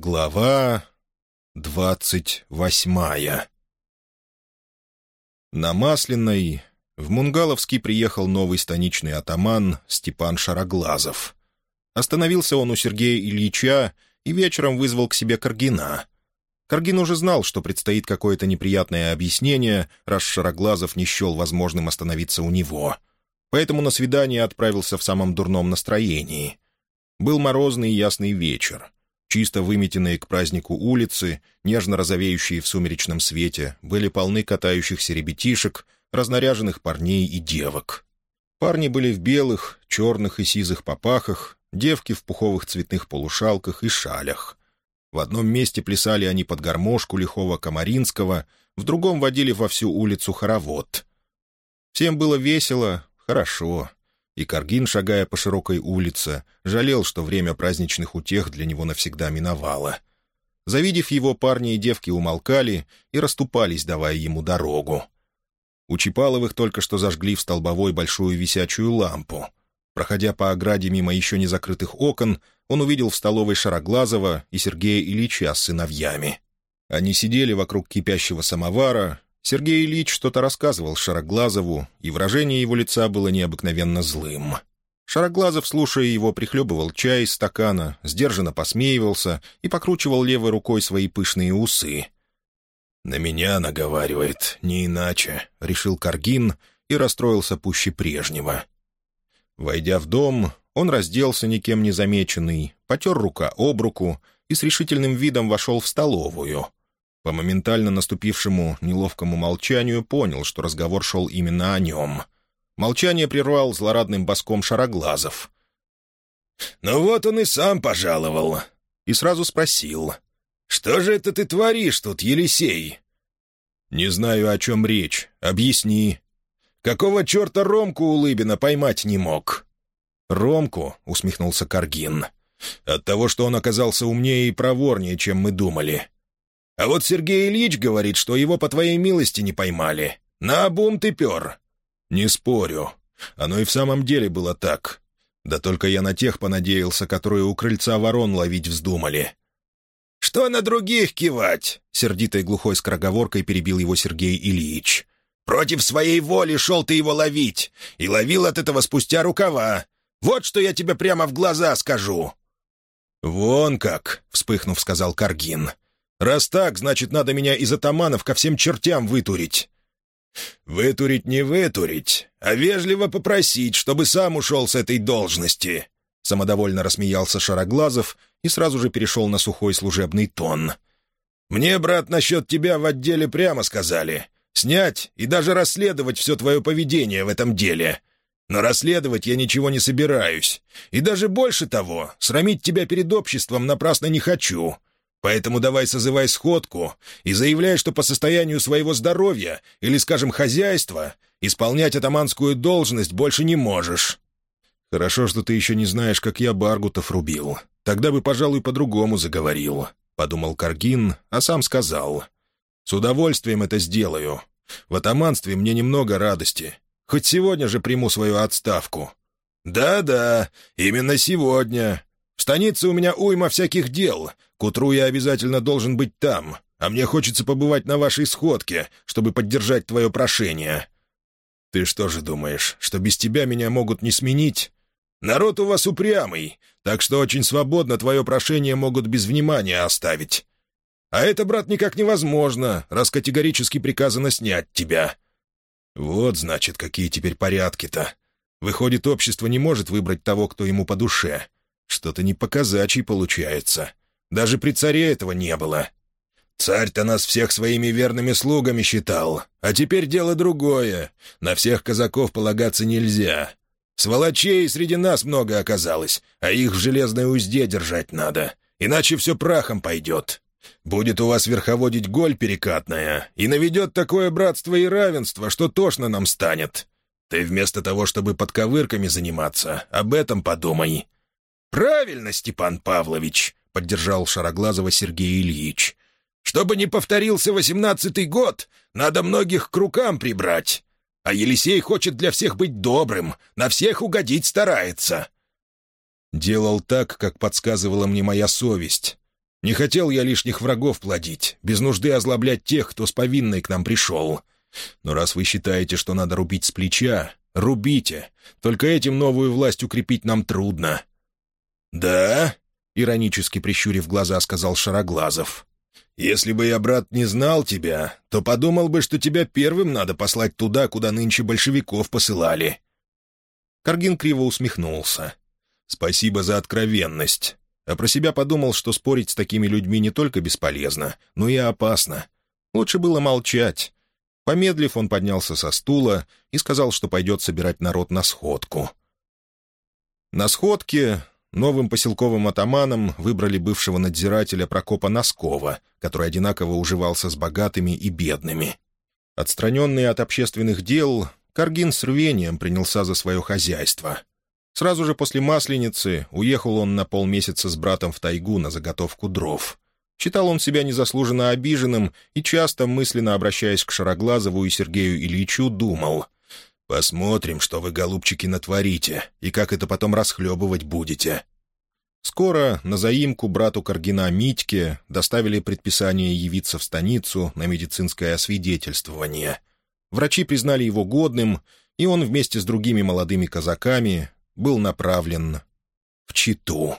Глава двадцать восьмая На Масляной в Мунгаловский приехал новый станичный атаман Степан Шароглазов. Остановился он у Сергея Ильича и вечером вызвал к себе Каргина. Каргин уже знал, что предстоит какое-то неприятное объяснение, раз Шароглазов не счел возможным остановиться у него. Поэтому на свидание отправился в самом дурном настроении. Был морозный и ясный вечер — Чисто выметенные к празднику улицы, нежно розовеющие в сумеречном свете, были полны катающихся ребятишек, разнаряженных парней и девок. Парни были в белых, черных и сизых попахах, девки в пуховых цветных полушалках и шалях. В одном месте плясали они под гармошку лихого Комаринского, в другом водили во всю улицу хоровод. Всем было весело, хорошо и Каргин, шагая по широкой улице, жалел, что время праздничных утех для него навсегда миновало. Завидев его, парни и девки умолкали и расступались, давая ему дорогу. У Чипаловых только что зажгли в столбовой большую висячую лампу. Проходя по ограде мимо еще не закрытых окон, он увидел в столовой Шароглазова и Сергея Ильича с сыновьями. Они сидели вокруг кипящего самовара Сергей Ильич что-то рассказывал Шароглазову, и выражение его лица было необыкновенно злым. Шароглазов, слушая его, прихлебывал чай из стакана, сдержанно посмеивался и покручивал левой рукой свои пышные усы. «На меня наговаривает, не иначе», — решил Каргин и расстроился пуще прежнего. Войдя в дом, он разделся никем не замеченный, потер рука об руку и с решительным видом вошел в столовую — по моментально наступившему неловкому молчанию понял, что разговор шел именно о нем. Молчание прервал злорадным боском шароглазов. «Ну вот он и сам пожаловал». И сразу спросил. «Что же это ты творишь тут, Елисей?» «Не знаю, о чем речь. Объясни». «Какого черта Ромку Улыбина поймать не мог?» «Ромку?» — усмехнулся Каргин. «От того, что он оказался умнее и проворнее, чем мы думали. А вот Сергей Ильич говорит, что его по твоей милости не поймали. На обум ты пер». «Не спорю. Оно и в самом деле было так. Да только я на тех понадеялся, которые у крыльца ворон ловить вздумали». «Что на других кивать?» — сердитой глухой скороговоркой перебил его Сергей Ильич. «Против своей воли шел ты его ловить, и ловил от этого спустя рукава. Вот что я тебе прямо в глаза скажу». «Вон как!» — вспыхнув, сказал Каргин. Раз так, значит, надо меня из атаманов ко всем чертям вытурить». «Вытурить не вытурить, а вежливо попросить, чтобы сам ушел с этой должности», — самодовольно рассмеялся Шароглазов и сразу же перешел на сухой служебный тон. «Мне, брат, насчет тебя в отделе прямо сказали. Снять и даже расследовать все твое поведение в этом деле. Но расследовать я ничего не собираюсь. И даже больше того, срамить тебя перед обществом напрасно не хочу. Поэтому давай созывай сходку и заявляй, что по состоянию своего здоровья или, скажем, хозяйства исполнять атаманскую должность больше не можешь. Хорошо, что ты еще не знаешь, как я Баргутов рубил. Тогда бы, пожалуй, по-другому заговорил, — подумал Каргин, а сам сказал. С удовольствием это сделаю. В атаманстве мне немного радости. Хоть сегодня же приму свою отставку. Да-да, именно сегодня. В станице у меня уйма всяких дел, к утру я обязательно должен быть там, а мне хочется побывать на вашей сходке, чтобы поддержать твое прошение». «Ты что же думаешь, что без тебя меня могут не сменить? Народ у вас упрямый, так что очень свободно твое прошение могут без внимания оставить. А это, брат, никак невозможно, раз категорически приказано снять тебя». «Вот, значит, какие теперь порядки-то. Выходит, общество не может выбрать того, кто ему по душе. Что-то не по получается. Даже при царе этого не было. Царь-то нас всех своими верными слугами считал. А теперь дело другое. На всех казаков полагаться нельзя. Сволочей среди нас много оказалось, а их в железной узде держать надо. Иначе все прахом пойдет. Будет у вас верховодить голь перекатная, и наведет такое братство и равенство, что тошно нам станет. Ты вместо того, чтобы подковырками заниматься, об этом подумай». «Правильно, Степан Павлович поддержал Шароглазова Сергей Ильич. «Чтобы не повторился восемнадцатый год, надо многих к рукам прибрать. А Елисей хочет для всех быть добрым, на всех угодить старается». Делал так, как подсказывала мне моя совесть. Не хотел я лишних врагов плодить, без нужды озлоблять тех, кто с повинной к нам пришел. Но раз вы считаете, что надо рубить с плеча, рубите. Только этим новую власть укрепить нам трудно». «Да?» — иронически прищурив глаза, сказал Шароглазов. «Если бы я, брат, не знал тебя, то подумал бы, что тебя первым надо послать туда, куда нынче большевиков посылали». Каргин криво усмехнулся. «Спасибо за откровенность а про себя подумал, что спорить с такими людьми не только бесполезно, но и опасно. Лучше было молчать. Помедлив, он поднялся со стула и сказал, что пойдет собирать народ на сходку. На сходке новым поселковым атаманом выбрали бывшего надзирателя Прокопа Носкова, который одинаково уживался с богатыми и бедными. Отстраненный от общественных дел, Каргин с рвением принялся за свое хозяйство. Сразу же после Масленицы уехал он на полмесяца с братом в тайгу на заготовку дров. Считал он себя незаслуженно обиженным и часто, мысленно обращаясь к Шароглазову и Сергею Ильичу, думал «Посмотрим, что вы, голубчики, натворите, и как это потом расхлебывать будете». Скоро на заимку брату Каргина Митьке доставили предписание явиться в станицу на медицинское освидетельствование. Врачи признали его годным, и он вместе с другими молодыми казаками был направлен в Читу.